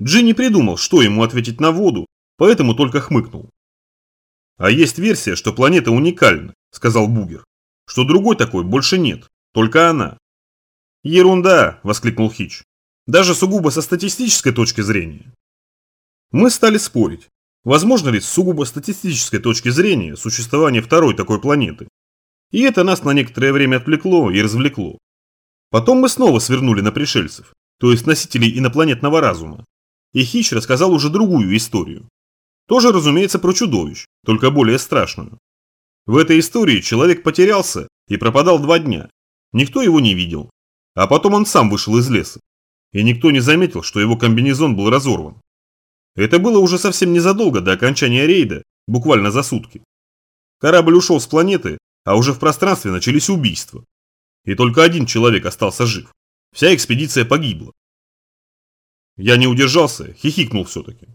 Джи придумал, что ему ответить на воду, поэтому только хмыкнул. «А есть версия, что планета уникальна», – сказал Бугер. «Что другой такой больше нет, только она». «Ерунда!» – воскликнул Хич. «Даже сугубо со статистической точки зрения». Мы стали спорить, возможно ли с сугубо статистической точки зрения существование второй такой планеты. И это нас на некоторое время отвлекло и развлекло. Потом мы снова свернули на пришельцев, то есть носителей инопланетного разума. И Хич рассказал уже другую историю. Тоже, разумеется, про чудовищ, только более страшную. В этой истории человек потерялся и пропадал два дня. Никто его не видел. А потом он сам вышел из леса. И никто не заметил, что его комбинезон был разорван. Это было уже совсем незадолго до окончания рейда, буквально за сутки. Корабль ушел с планеты, а уже в пространстве начались убийства. И только один человек остался жив. Вся экспедиция погибла. Я не удержался, хихикнул все-таки.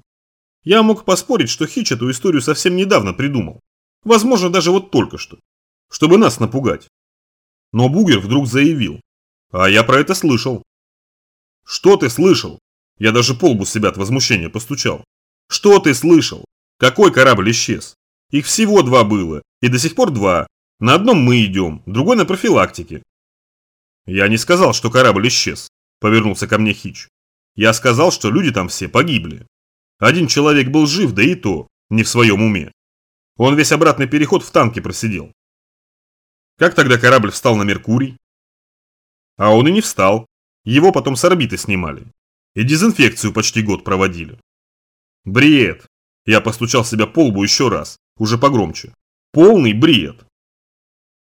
Я мог поспорить, что Хич эту историю совсем недавно придумал. Возможно, даже вот только что. Чтобы нас напугать. Но Бугер вдруг заявил. А я про это слышал. Что ты слышал? Я даже полбу себя от возмущения постучал. Что ты слышал? Какой корабль исчез? Их всего два было, и до сих пор два. На одном мы идем, другой на профилактике. Я не сказал, что корабль исчез, повернулся ко мне Хич. Я сказал, что люди там все погибли. Один человек был жив, да и то, не в своем уме. Он весь обратный переход в танке просидел. Как тогда корабль встал на Меркурий? А он и не встал. Его потом с орбиты снимали. И дезинфекцию почти год проводили. Бред. Я постучал себя по лбу еще раз, уже погромче. Полный бред.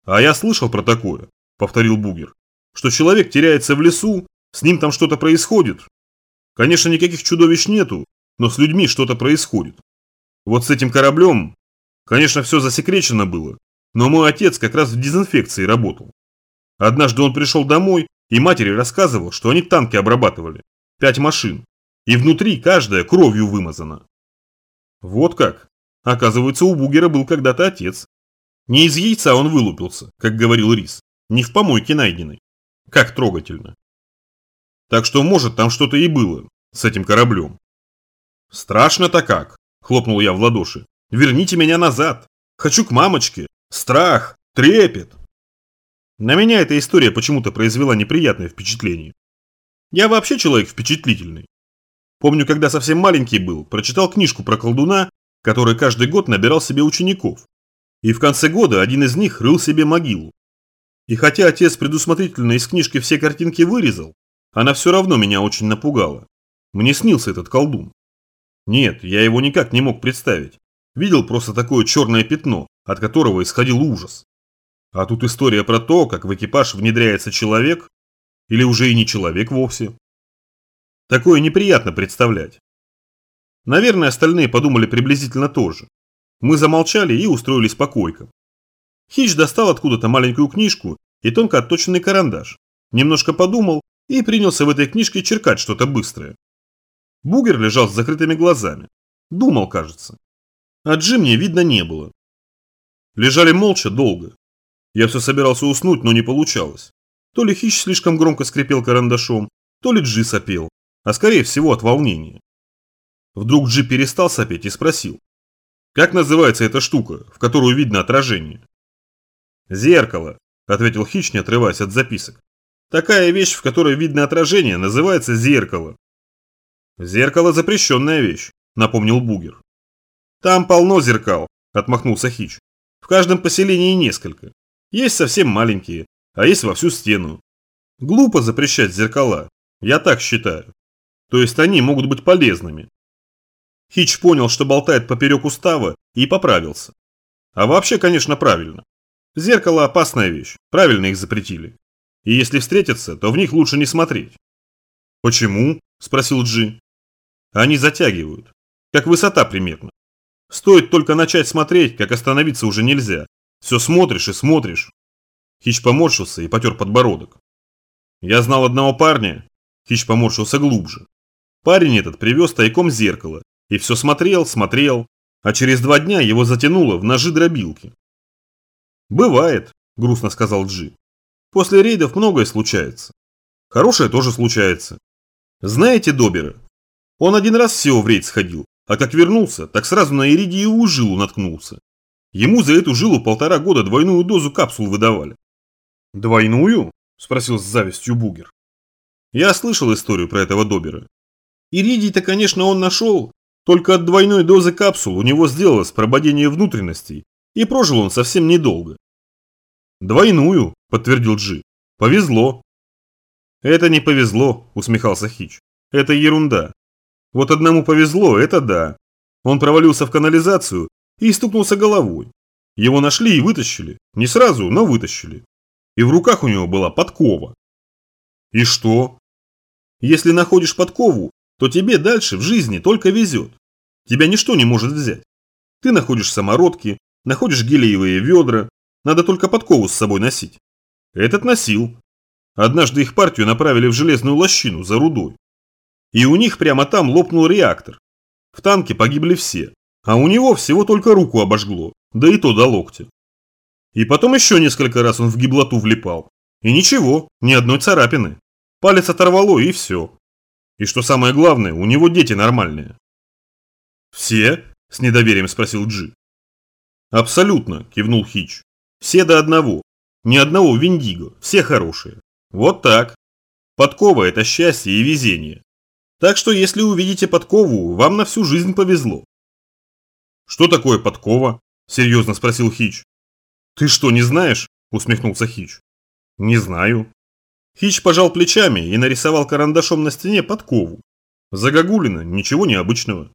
А я слышал про такое, повторил Бугер, что человек теряется в лесу, с ним там что-то происходит. Конечно, никаких чудовищ нету, но с людьми что-то происходит. Вот с этим кораблем, конечно, все засекречено было, но мой отец как раз в дезинфекции работал. Однажды он пришел домой и матери рассказывал, что они танки обрабатывали, пять машин, и внутри каждая кровью вымазана. Вот как. Оказывается, у Бугера был когда-то отец. Не из яйца он вылупился, как говорил Рис, не в помойке найденной. Как трогательно. Так что, может, там что-то и было с этим кораблем. «Страшно-то как!» – хлопнул я в ладоши. «Верните меня назад! Хочу к мамочке! Страх! Трепет!» На меня эта история почему-то произвела неприятное впечатление. Я вообще человек впечатлительный. Помню, когда совсем маленький был, прочитал книжку про колдуна, который каждый год набирал себе учеников. И в конце года один из них рыл себе могилу. И хотя отец предусмотрительно из книжки все картинки вырезал, она все равно меня очень напугала. Мне снился этот колдун. Нет, я его никак не мог представить. Видел просто такое черное пятно, от которого исходил ужас. А тут история про то, как в экипаж внедряется человек, или уже и не человек вовсе. Такое неприятно представлять. Наверное, остальные подумали приблизительно то же. Мы замолчали и устроились по койкам. Хич достал откуда-то маленькую книжку и тонко отточенный карандаш. Немножко подумал и принялся в этой книжке черкать что-то быстрое. Бугер лежал с закрытыми глазами. Думал, кажется. А Джи мне видно не было. Лежали молча долго. Я все собирался уснуть, но не получалось. То ли Хищ слишком громко скрипел карандашом, то ли Джи сопел, а скорее всего от волнения. Вдруг Джи перестал сопеть и спросил. «Как называется эта штука, в которую видно отражение?» «Зеркало», – ответил Хищ, не отрываясь от записок. «Такая вещь, в которой видно отражение, называется зеркало. «Зеркало – запрещенная вещь», – напомнил Бугер. «Там полно зеркал», – отмахнулся Хич. «В каждом поселении несколько. Есть совсем маленькие, а есть во всю стену. Глупо запрещать зеркала, я так считаю. То есть они могут быть полезными». Хич понял, что болтает поперек устава, и поправился. А вообще, конечно, правильно. Зеркало – опасная вещь, правильно их запретили. И если встретятся, то в них лучше не смотреть. «Почему?» – спросил Джи. Они затягивают. Как высота примерно. Стоит только начать смотреть, как остановиться уже нельзя. Все смотришь и смотришь. Хищ поморщился и потер подбородок. Я знал одного парня. Хищ поморщился глубже. Парень этот привез тайком зеркало. И все смотрел, смотрел. А через два дня его затянуло в ножи дробилки. «Бывает», – грустно сказал Джи. «После рейдов многое случается. Хорошее тоже случается. Знаете Добера? Он один раз всего в рейд сходил, а как вернулся, так сразу на иридиевую жилу наткнулся. Ему за эту жилу полтора года двойную дозу капсул выдавали. «Двойную?» – спросил с завистью Бугер. Я слышал историю про этого Добера. Иридий-то, конечно, он нашел, только от двойной дозы капсул у него сделалось прободение внутренностей, и прожил он совсем недолго. «Двойную», – подтвердил Джи. «Повезло». «Это не повезло», – усмехался Хич. «Это ерунда. Вот одному повезло, это да. Он провалился в канализацию и стукнулся головой. Его нашли и вытащили. Не сразу, но вытащили. И в руках у него была подкова. И что? Если находишь подкову, то тебе дальше в жизни только везет. Тебя ничто не может взять. Ты находишь самородки, находишь гелиевые ведра, надо только подкову с собой носить. Этот носил. Однажды их партию направили в железную лощину за рудой. И у них прямо там лопнул реактор. В танке погибли все, а у него всего только руку обожгло, да и то до локтя. И потом еще несколько раз он в гиблоту влипал. И ничего, ни одной царапины. Палец оторвало и все. И что самое главное, у него дети нормальные. «Все?» – с недоверием спросил Джи. «Абсолютно», – кивнул Хич. «Все до одного. Ни одного Виндиго, все хорошие. Вот так. Подкова – это счастье и везение. Так что если увидите подкову, вам на всю жизнь повезло. Что такое подкова? Серьезно спросил Хич. Ты что, не знаешь? Усмехнулся Хич. Не знаю. Хич пожал плечами и нарисовал карандашом на стене подкову. Загогулина, ничего необычного.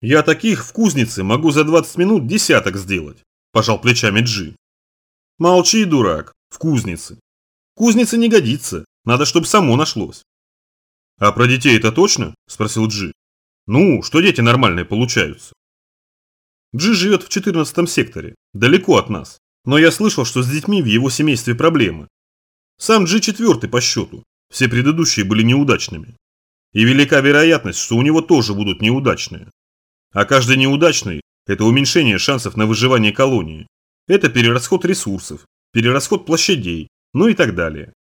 Я таких в кузнице могу за 20 минут десяток сделать, пожал плечами Джи. Молчи, дурак, в кузнице. Кузница не годится, надо, чтобы само нашлось. «А про детей это точно?» – спросил Джи. «Ну, что дети нормальные получаются». Джи живет в 14 секторе, далеко от нас, но я слышал, что с детьми в его семействе проблемы. Сам Джи четвертый по счету, все предыдущие были неудачными. И велика вероятность, что у него тоже будут неудачные. А каждый неудачный – это уменьшение шансов на выживание колонии. Это перерасход ресурсов, перерасход площадей, ну и так далее.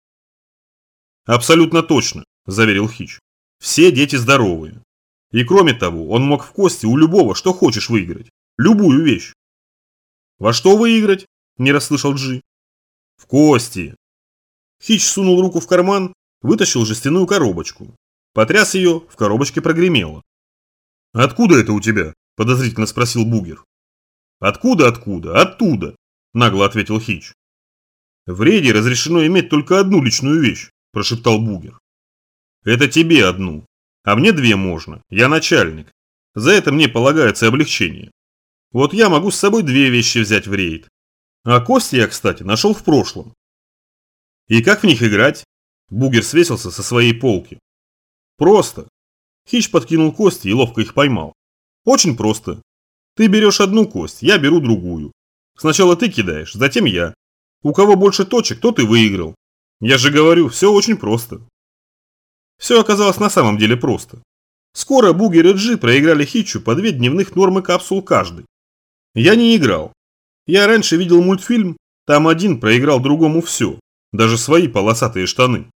Абсолютно точно, заверил Хич. Все дети здоровые. И кроме того, он мог в кости у любого, что хочешь выиграть. Любую вещь. Во что выиграть? Не расслышал Джи. В кости. Хич сунул руку в карман, вытащил жестяную коробочку. Потряс ее, в коробочке прогремело. «Откуда это у тебя?» – подозрительно спросил Бугер. «Откуда, откуда? Оттуда!» – нагло ответил Хич. «В рейде разрешено иметь только одну личную вещь», – прошептал Бугер. Это тебе одну. А мне две можно. Я начальник. За это мне полагается облегчение. Вот я могу с собой две вещи взять в рейд. А кости я, кстати, нашел в прошлом. И как в них играть? Бугер свесился со своей полки. Просто. Хищ подкинул кости и ловко их поймал. Очень просто. Ты берешь одну кость, я беру другую. Сначала ты кидаешь, затем я. У кого больше точек, тот и выиграл. Я же говорю, все очень просто. Все оказалось на самом деле просто. Скоро Бугер и Джи проиграли Хитчу по две дневных нормы капсул каждый. Я не играл. Я раньше видел мультфильм, там один проиграл другому все, даже свои полосатые штаны.